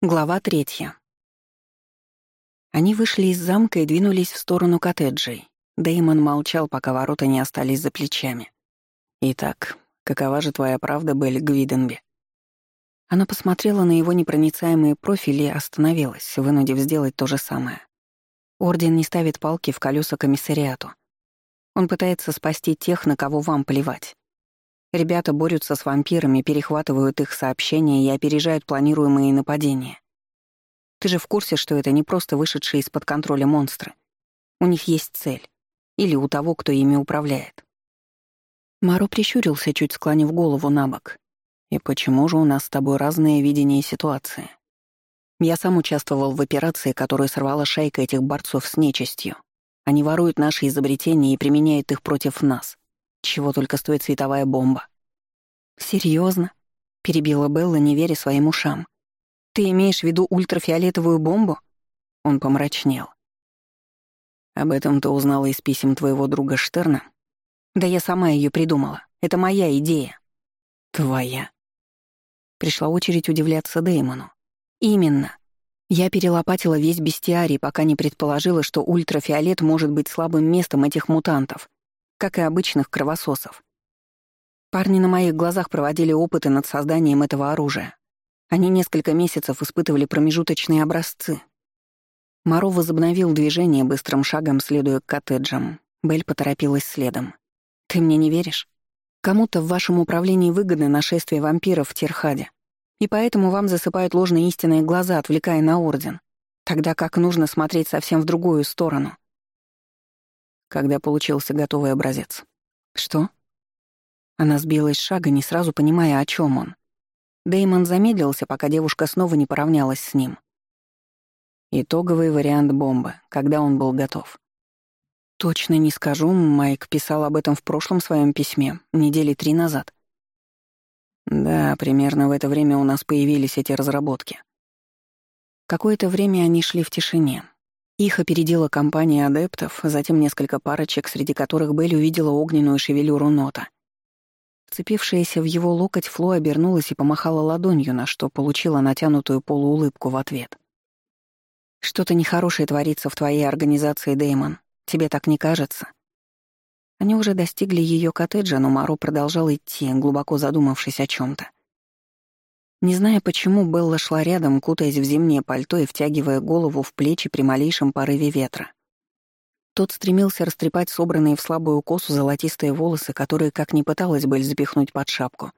Глава третья. Они вышли из замка и двинулись в сторону коттеджей. Дэймон молчал, пока ворота не остались за плечами. «Итак, какова же твоя правда, Белль Гвиденби?» Она посмотрела на его непроницаемые профили и остановилась, вынудив сделать то же самое. Орден не ставит палки в колеса комиссариату. Он пытается спасти тех, на кого вам плевать. Ребята борются с вампирами, перехватывают их сообщения и опережают планируемые нападения. Ты же в курсе, что это не просто вышедшие из-под контроля монстры. У них есть цель. Или у того, кто ими управляет. Маро прищурился, чуть склонив голову на бок. «И почему же у нас с тобой разные видения ситуации?» Я сам участвовал в операции, которую сорвала шайка этих борцов с нечистью. Они воруют наши изобретения и применяют их против нас. Чего только стоит световая бомба. Серьезно? перебила Белла, не веря своим ушам. «Ты имеешь в виду ультрафиолетовую бомбу?» Он помрачнел. «Об этом ты узнала из писем твоего друга Штерна?» «Да я сама ее придумала. Это моя идея». «Твоя?» Пришла очередь удивляться Деймону. «Именно. Я перелопатила весь бестиарий, пока не предположила, что ультрафиолет может быть слабым местом этих мутантов как и обычных кровососов. Парни на моих глазах проводили опыты над созданием этого оружия. Они несколько месяцев испытывали промежуточные образцы. Моро возобновил движение быстрым шагом, следуя к коттеджам. Белль поторопилась следом. «Ты мне не веришь? Кому-то в вашем управлении выгодно нашествие вампиров в Терхаде, и поэтому вам засыпают ложные истинные глаза, отвлекая на Орден, тогда как нужно смотреть совсем в другую сторону когда получился готовый образец. «Что?» Она сбилась с шага, не сразу понимая, о чем он. Деймон замедлился, пока девушка снова не поравнялась с ним. Итоговый вариант бомбы, когда он был готов. Точно не скажу, Майк писал об этом в прошлом своем письме, недели три назад. Да, примерно в это время у нас появились эти разработки. Какое-то время они шли в тишине, их опередила компания адептов, затем несколько парочек, среди которых Белль увидела огненную шевелюру Нота. Вцепившаяся в его локоть, Фло обернулась и помахала ладонью, на что получила натянутую полуулыбку в ответ. «Что-то нехорошее творится в твоей организации, Дэймон. Тебе так не кажется?» Они уже достигли ее коттеджа, но Маро продолжал идти, глубоко задумавшись о чем то не зная почему, Белла шла рядом, кутаясь в зимнее пальто и втягивая голову в плечи при малейшем порыве ветра. Тот стремился растрепать собранные в слабую косу золотистые волосы, которые, как ни пыталась Белль запихнуть под шапку,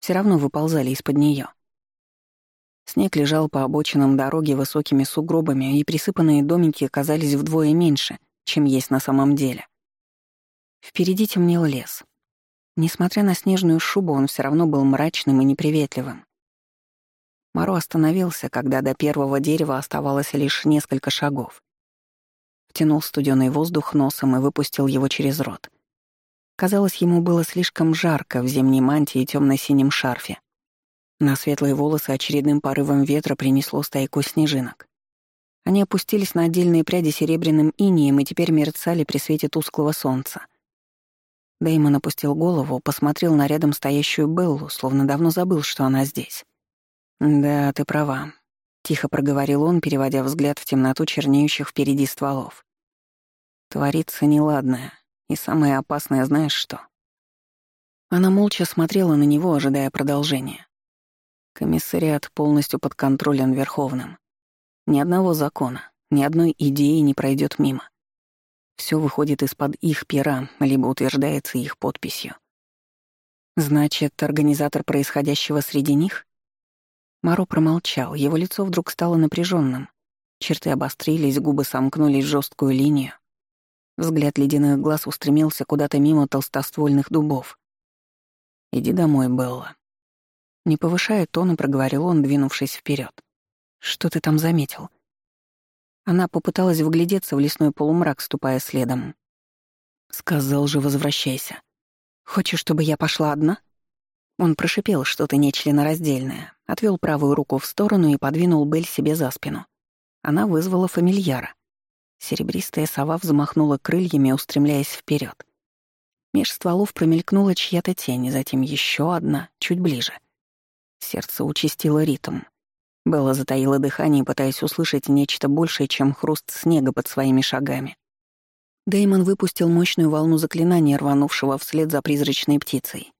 все равно выползали из-под нее. Снег лежал по обочинам дороги высокими сугробами, и присыпанные домики казались вдвое меньше, чем есть на самом деле. Впереди темнел лес. Несмотря на снежную шубу, он все равно был мрачным и неприветливым. Маро остановился, когда до первого дерева оставалось лишь несколько шагов. Втянул студеный воздух носом и выпустил его через рот. Казалось, ему было слишком жарко в зимней мантии и темно-синем шарфе. На светлые волосы очередным порывом ветра принесло стайку снежинок. Они опустились на отдельные пряди серебряным инием и теперь мерцали при свете тусклого солнца. Дэймон опустил голову, посмотрел на рядом стоящую Беллу, словно давно забыл, что она здесь. «Да, ты права», — тихо проговорил он, переводя взгляд в темноту чернеющих впереди стволов. «Творится неладное, и самое опасное знаешь что?» Она молча смотрела на него, ожидая продолжения. Комиссариат полностью под контролем Верховным. Ни одного закона, ни одной идеи не пройдет мимо. Все выходит из-под их пера, либо утверждается их подписью. Значит, организатор происходящего среди них? Маро промолчал, его лицо вдруг стало напряженным. Черты обострились, губы сомкнулись в жесткую линию. Взгляд ледяных глаз устремился куда-то мимо толстоствольных дубов. «Иди домой, Белла». Не повышая тона, проговорил он, двинувшись вперед. «Что ты там заметил?» Она попыталась вглядеться в лесной полумрак, ступая следом. «Сказал же, возвращайся. Хочешь, чтобы я пошла одна?» Он прошипел что-то нечленораздельное, отвел правую руку в сторону и подвинул Бель себе за спину. Она вызвала фамильяра. Серебристая сова взмахнула крыльями, устремляясь вперед. Меж стволов промелькнула чья-то тень, затем еще одна, чуть ближе. Сердце участило ритм. Белла затаила дыхание, пытаясь услышать нечто большее, чем хруст снега под своими шагами. Дэймон выпустил мощную волну заклинания, рванувшего вслед за призрачной птицей.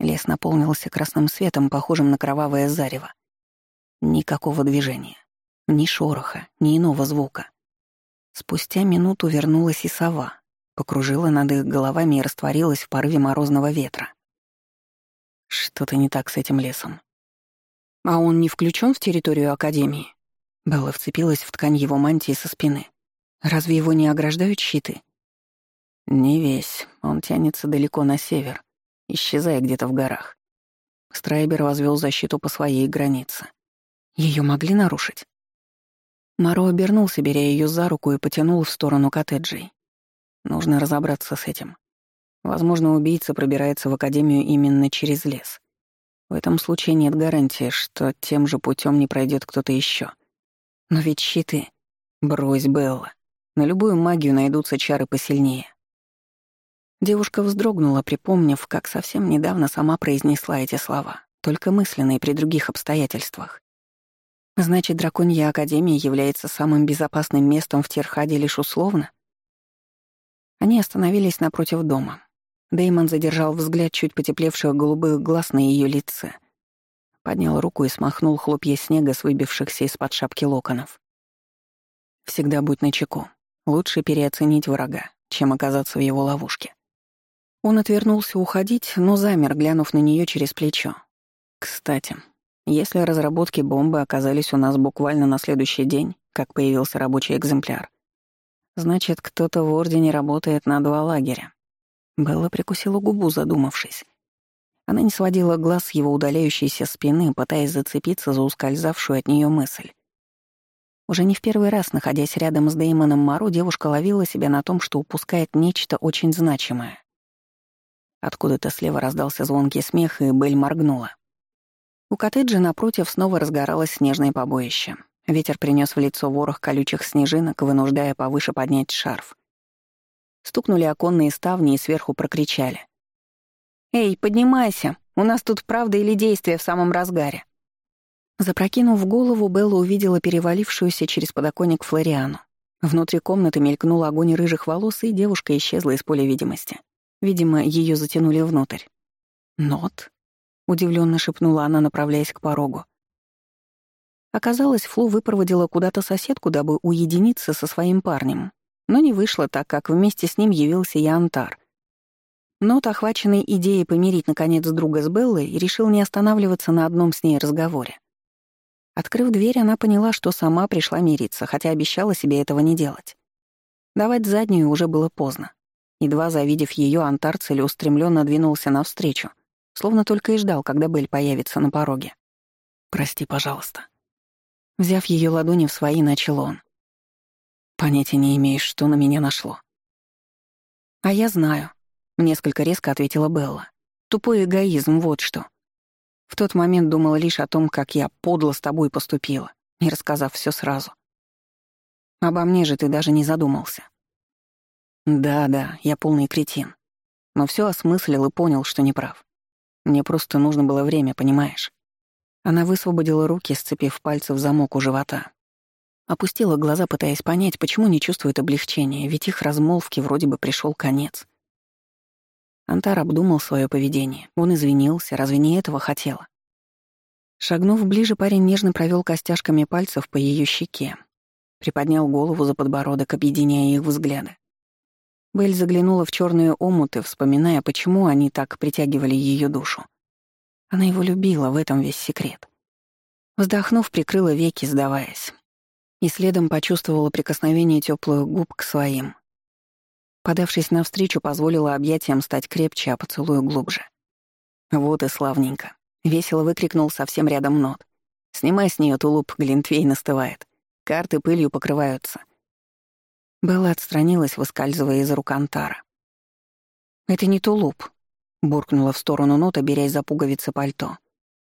Лес наполнился красным светом, похожим на кровавое зарево. Никакого движения, ни шороха, ни иного звука. Спустя минуту вернулась и сова, покружила над их головами и растворилась в порыве морозного ветра. Что-то не так с этим лесом. А он не включен в территорию Академии? Белла вцепилась в ткань его мантии со спины. Разве его не ограждают щиты? Не весь. Он тянется далеко на север, исчезая где-то в горах. Страйбер возвел защиту по своей границе. Ее могли нарушить? Маро обернулся, беря ее за руку и потянул в сторону коттеджей. Нужно разобраться с этим. Возможно, убийца пробирается в Академию именно через лес. В этом случае нет гарантии, что тем же путем не пройдет кто-то еще. Но ведь щиты... Брось, Белла. На любую магию найдутся чары посильнее. Девушка вздрогнула, припомнив, как совсем недавно сама произнесла эти слова, только мысленные при других обстоятельствах. Значит, Драконья Академия является самым безопасным местом в Терхаде лишь условно? Они остановились напротив дома. Деймон задержал взгляд чуть потеплевших голубых глаз на ее лице. Поднял руку и смахнул хлопья снега с выбившихся из-под шапки локонов. «Всегда будь начеку. Лучше переоценить врага, чем оказаться в его ловушке». Он отвернулся уходить, но замер, глянув на нее через плечо. «Кстати, если разработки бомбы оказались у нас буквально на следующий день, как появился рабочий экземпляр, значит, кто-то в Ордене работает на два лагеря. Белла прикусила губу, задумавшись. Она не сводила глаз с его удаляющейся спины, пытаясь зацепиться за ускользавшую от нее мысль. Уже не в первый раз, находясь рядом с Деймоном Мару, девушка ловила себя на том, что упускает нечто очень значимое. Откуда-то слева раздался звонкий смех, и Белль моргнула. У коттеджа напротив снова разгоралось снежное побоище. Ветер принес в лицо ворох колючих снежинок, вынуждая повыше поднять шарф. Стукнули оконные ставни и сверху прокричали. «Эй, поднимайся! У нас тут правда или действие в самом разгаре!» Запрокинув голову, Белла увидела перевалившуюся через подоконник Флориану. Внутри комнаты мелькнул огонь рыжих волос, и девушка исчезла из поля видимости. Видимо, ее затянули внутрь. «Нот?» удивленно шепнула она, направляясь к порогу. Оказалось, Флу выпроводила куда-то соседку, дабы уединиться со своим парнем, но не вышло, так как вместе с ним явился и Антар. Нот, охваченный идеей помирить наконец друга с Беллой, решил не останавливаться на одном с ней разговоре. Открыв дверь, она поняла, что сама пришла мириться, хотя обещала себе этого не делать. Давать заднюю уже было поздно. Едва завидев ее, Антар целеустремленно двинулся навстречу, словно только и ждал, когда Белль появится на пороге. «Прости, пожалуйста». Взяв ее ладони в свои, начал он. «Понятия не имеешь, что на меня нашло». «А я знаю», — несколько резко ответила Белла. «Тупой эгоизм, вот что. В тот момент думала лишь о том, как я подло с тобой поступила, не рассказав все сразу. Обо мне же ты даже не задумался». «Да-да, я полный кретин. Но все осмыслил и понял, что неправ. Мне просто нужно было время, понимаешь? Она высвободила руки, сцепив пальцы в замок у живота. Опустила глаза, пытаясь понять, почему не чувствует облегчения, ведь их размолвке вроде бы пришел конец. Антар обдумал свое поведение. Он извинился, разве не этого хотела? Шагнув ближе, парень нежно провел костяшками пальцев по ее щеке. Приподнял голову за подбородок, объединяя их взгляды. Белль заглянула в черные омуты, вспоминая, почему они так притягивали ее душу. Она его любила, в этом весь секрет. Вздохнув, прикрыла веки, сдаваясь. И следом почувствовала прикосновение теплых губ к своим. Подавшись навстречу, позволила объятиям стать крепче, а поцелую глубже. «Вот и славненько!» — весело выкрикнул совсем рядом нот. «Снимай с нее тулуп, Глинтвей настывает. Карты пылью покрываются. Белла отстранилась, выскальзывая из рук Антара. «Это не тулуп», — буркнула в сторону нота, берясь за пуговицы пальто.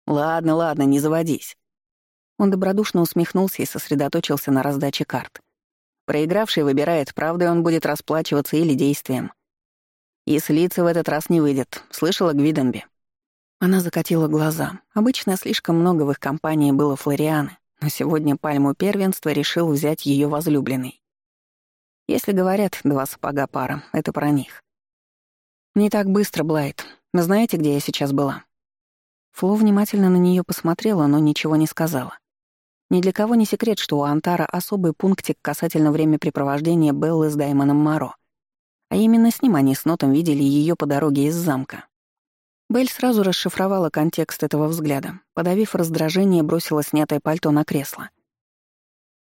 «Ладно, ладно, не заводись». Он добродушно усмехнулся и сосредоточился на раздаче карт. Проигравший выбирает, правдой он будет расплачиваться или действием. И слиться в этот раз не выйдет, слышала Гвиденби. Она закатила глаза. Обычно слишком много в их компании было Флорианы, но сегодня пальму первенства решил взять ее возлюбленный. Если говорят «два сапога пара», это про них. «Не так быстро, Блайт. Знаете, где я сейчас была?» Фло внимательно на нее посмотрела, но ничего не сказала. Ни для кого не секрет, что у Антара особый пунктик касательно времяпрепровождения Беллы с Даймоном Маро. А именно с ним они с Нотом видели ее по дороге из замка. Белль сразу расшифровала контекст этого взгляда. Подавив раздражение, бросила снятое пальто на кресло.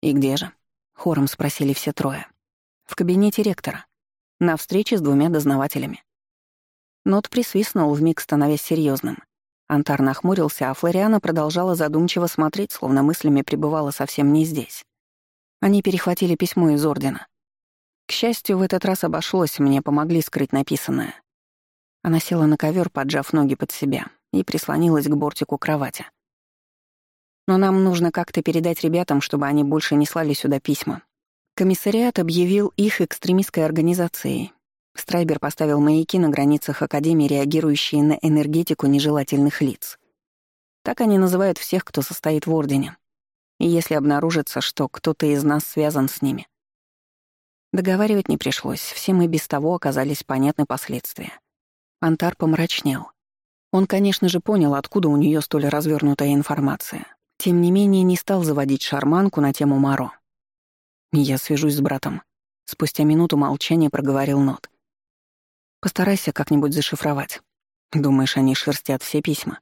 «И где же?» — хором спросили все трое. «В кабинете ректора. На встрече с двумя дознавателями». Нот присвистнул, вмиг становясь серьезным. Антар нахмурился, а Флориана продолжала задумчиво смотреть, словно мыслями пребывала совсем не здесь. Они перехватили письмо из Ордена. К счастью, в этот раз обошлось, мне помогли скрыть написанное. Она села на ковер, поджав ноги под себя, и прислонилась к бортику кровати. Но нам нужно как-то передать ребятам, чтобы они больше не слали сюда письма. Комиссариат объявил их экстремистской организацией, Страйбер поставил маяки на границах Академии, реагирующие на энергетику нежелательных лиц. Так они называют всех, кто состоит в Ордене. И если обнаружится, что кто-то из нас связан с ними. Договаривать не пришлось, всем и без того оказались понятны последствия. Антар помрачнел. Он, конечно же, понял, откуда у нее столь развернутая информация. Тем не менее, не стал заводить шарманку на тему Маро. «Я свяжусь с братом», — спустя минуту молчания проговорил Нот. Постарайся как-нибудь зашифровать. Думаешь, они шерстят все письма?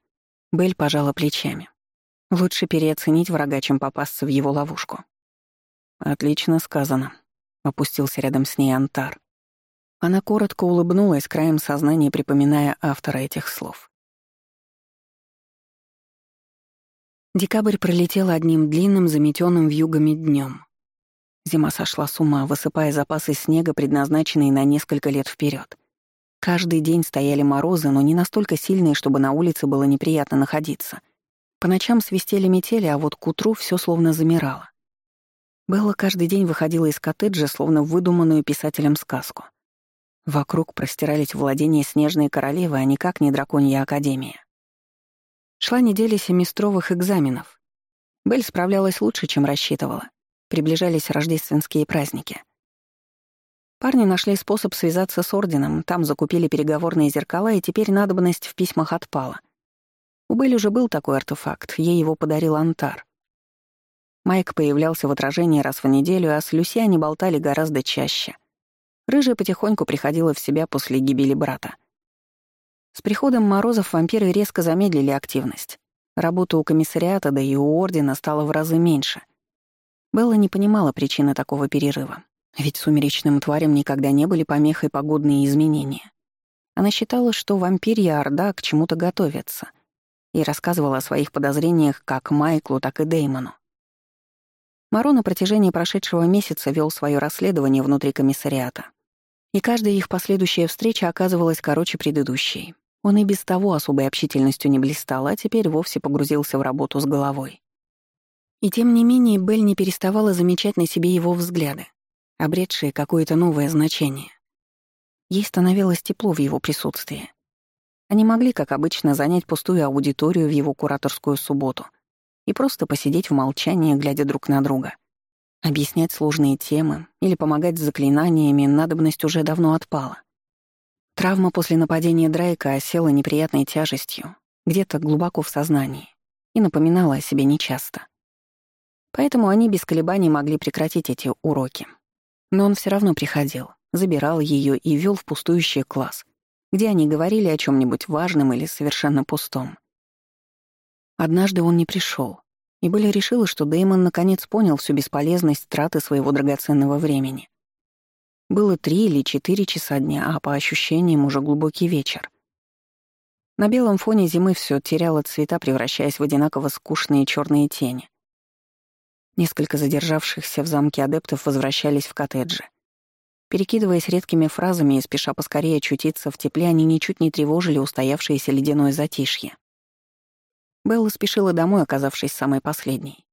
Бель пожала плечами. Лучше переоценить врага, чем попасться в его ловушку. Отлично сказано. Опустился рядом с ней Антар. Она коротко улыбнулась, краем сознания припоминая автора этих слов. Декабрь пролетел одним длинным, заметенным вьюгами днем. Зима сошла с ума, высыпая запасы снега, предназначенные на несколько лет вперед. Каждый день стояли морозы, но не настолько сильные, чтобы на улице было неприятно находиться. По ночам свистели метели, а вот к утру все словно замирало. Белла каждый день выходила из коттеджа, словно выдуманную писателем сказку. Вокруг простирались владения снежной королевы, а никак не драконья академия. Шла неделя семестровых экзаменов. Белль справлялась лучше, чем рассчитывала. Приближались рождественские праздники — Парни нашли способ связаться с Орденом, там закупили переговорные зеркала, и теперь надобность в письмах отпала. У Белль уже был такой артефакт, ей его подарил Антар. Майк появлялся в отражении раз в неделю, а с Люси они болтали гораздо чаще. Рыжая потихоньку приходила в себя после гибели брата. С приходом морозов вампиры резко замедлили активность. Работа у комиссариата, да и у Ордена стала в разы меньше. Белла не понимала причины такого перерыва. Ведь сумеречным тварям никогда не были помехой погодные изменения. Она считала, что вампирья Орда к чему-то готовится, и рассказывала о своих подозрениях как Майклу, так и Деймону. Маро на протяжении прошедшего месяца вел свое расследование внутри комиссариата. И каждая их последующая встреча оказывалась короче предыдущей. Он и без того особой общительностью не блистал, а теперь вовсе погрузился в работу с головой. И тем не менее Белль не переставала замечать на себе его взгляды, обретшие какое-то новое значение. Ей становилось тепло в его присутствии. Они могли, как обычно, занять пустую аудиторию в его кураторскую субботу и просто посидеть в молчании, глядя друг на друга. Объяснять сложные темы или помогать с заклинаниями надобность уже давно отпала. Травма после нападения Дрейка осела неприятной тяжестью, где-то глубоко в сознании, и напоминала о себе нечасто. Поэтому они без колебаний могли прекратить эти уроки, но он все равно приходил, забирал ее и вел в пустующий класс, где они говорили о чем нибудь важном или совершенно пустом. Однажды он не пришел, и Белли решила, что Дэймон наконец понял всю бесполезность траты своего драгоценного времени. Было три или четыре часа дня, а по ощущениям уже глубокий вечер. На белом фоне зимы все теряло цвета, превращаясь в одинаково скучные черные тени. Несколько задержавшихся в замке адептов возвращались в коттеджи. Перекидываясь редкими фразами и спеша поскорее очутиться в тепле, они ничуть не тревожили устоявшееся ледяное затишье. Белла спешила домой, оказавшись самой последней.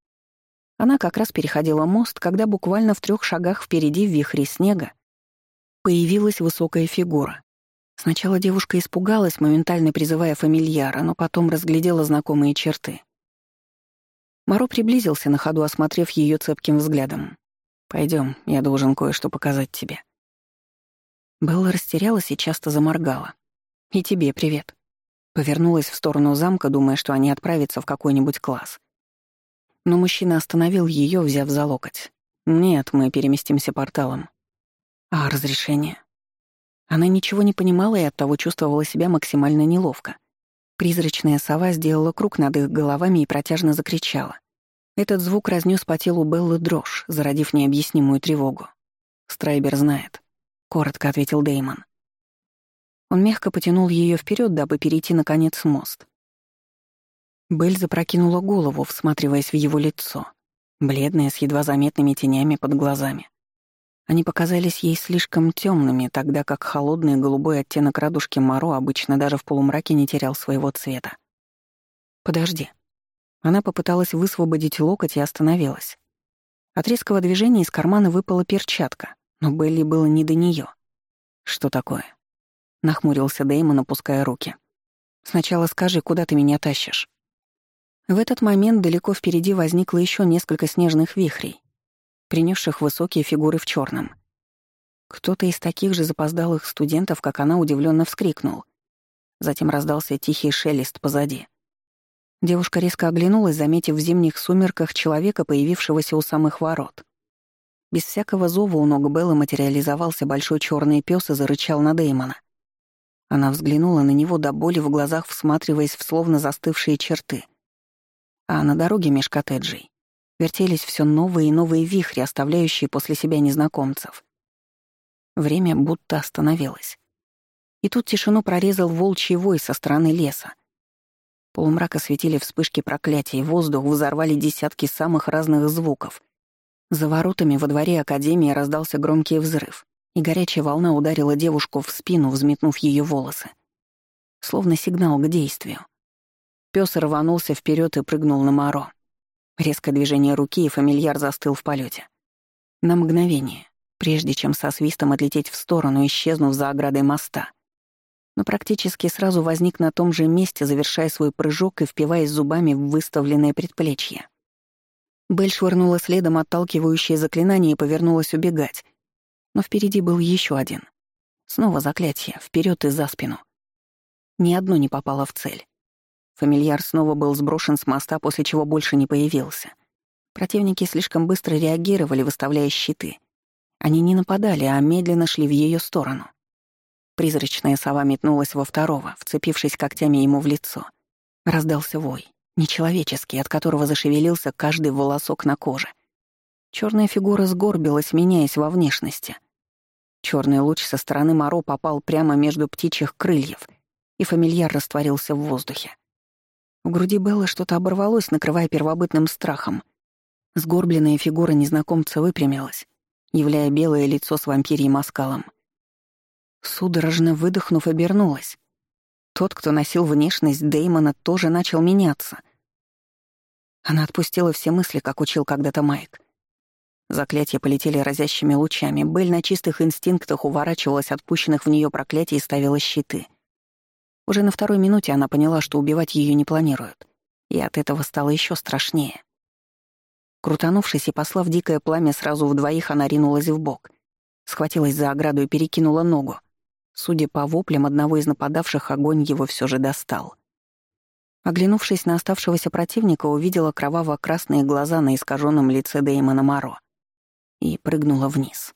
Она как раз переходила мост, когда буквально в трех шагах впереди в вихре снега появилась высокая фигура. Сначала девушка испугалась, моментально призывая фамильяра, но потом разглядела знакомые черты. Маро приблизился на ходу, осмотрев ее цепким взглядом. Пойдем, я должен кое-что показать тебе». Белла растерялась и часто заморгала. «И тебе привет». Повернулась в сторону замка, думая, что они отправятся в какой-нибудь класс. Но мужчина остановил ее, взяв за локоть. «Нет, мы переместимся порталом». «А разрешение?» Она ничего не понимала и оттого чувствовала себя максимально неловко. Призрачная сова сделала круг над их головами и протяжно закричала. Этот звук разнес по телу Беллы дрожь, зародив необъяснимую тревогу. «Страйбер знает», — коротко ответил Деймон. Он мягко потянул ее вперед, дабы перейти, наконец, мост. Белль запрокинула голову, всматриваясь в его лицо, бледное, с едва заметными тенями под глазами. Они показались ей слишком темными, тогда как холодный голубой оттенок радужки Моро обычно даже в полумраке не терял своего цвета. «Подожди». Она попыталась высвободить локоть и остановилась. От резкого движения из кармана выпала перчатка, но Белли было не до нее. «Что такое?» — нахмурился Дэймон, опуская руки. «Сначала скажи, куда ты меня тащишь?» В этот момент далеко впереди возникло еще несколько снежных вихрей, принесших высокие фигуры в черном. Кто-то из таких же запоздалых студентов, как она, удивленно вскрикнул. Затем раздался тихий шелест позади. Девушка резко оглянулась, заметив в зимних сумерках человека, появившегося у самых ворот. Без всякого зова у ног Беллы материализовался большой черный пес и зарычал на Дэймона. Она взглянула на него до боли в глазах, всматриваясь в словно застывшие черты. А на дороге меж коттеджей вертелись все новые и новые вихри, оставляющие после себя незнакомцев. Время будто остановилось. И тут тишину прорезал волчий вой со стороны леса. Полумрак осветили вспышки проклятий, воздух взорвали десятки самых разных звуков. За воротами во дворе Академии раздался громкий взрыв, и горячая волна ударила девушку в спину, взметнув ее волосы. Словно сигнал к действию. Пёс рванулся вперед и прыгнул на Моро. Резкое движение руки, и фамильяр застыл в полете. На мгновение, прежде чем со свистом отлететь в сторону, исчезнув за оградой моста. Но практически сразу возник на том же месте, завершая свой прыжок и впиваясь зубами в выставленное предплечье. Бель швырнула следом отталкивающее заклинание и повернулась убегать. Но впереди был еще один. Снова заклятие, вперед и за спину. Ни одно не попало в цель. Фамильяр снова был сброшен с моста, после чего больше не появился. Противники слишком быстро реагировали, выставляя щиты. Они не нападали, а медленно шли в ее сторону. Призрачная сова метнулась во второго, вцепившись когтями ему в лицо. Раздался вой, нечеловеческий, от которого зашевелился каждый волосок на коже. Черная фигура сгорбилась, меняясь во внешности. Черный луч со стороны Моро попал прямо между птичьих крыльев, и фамильяр растворился в воздухе. В груди Беллы что-то оборвалось, накрывая первобытным страхом. Сгорбленная фигура незнакомца выпрямилась, являя белое лицо с вампирьим оскалом. Судорожно выдохнув, обернулась. Тот, кто носил внешность Деймона, тоже начал меняться. Она отпустила все мысли, как учил когда-то Майк. Заклятия полетели разящими лучами. Белль на чистых инстинктах уворачивалась от пущенных в нее проклятий и ставила щиты — уже на второй минуте она поняла, что убивать ее не планируют, и от этого стало еще страшнее. Крутанувшись и послав дикое пламя сразу в двоих, она ринулась в бок, схватилась за ограду и перекинула ногу. Судя по воплям одного из нападавших, огонь его все же достал. Оглянувшись на оставшегося противника, увидела кроваво-красные глаза на искаженном лице Дэймона Маро и прыгнула вниз.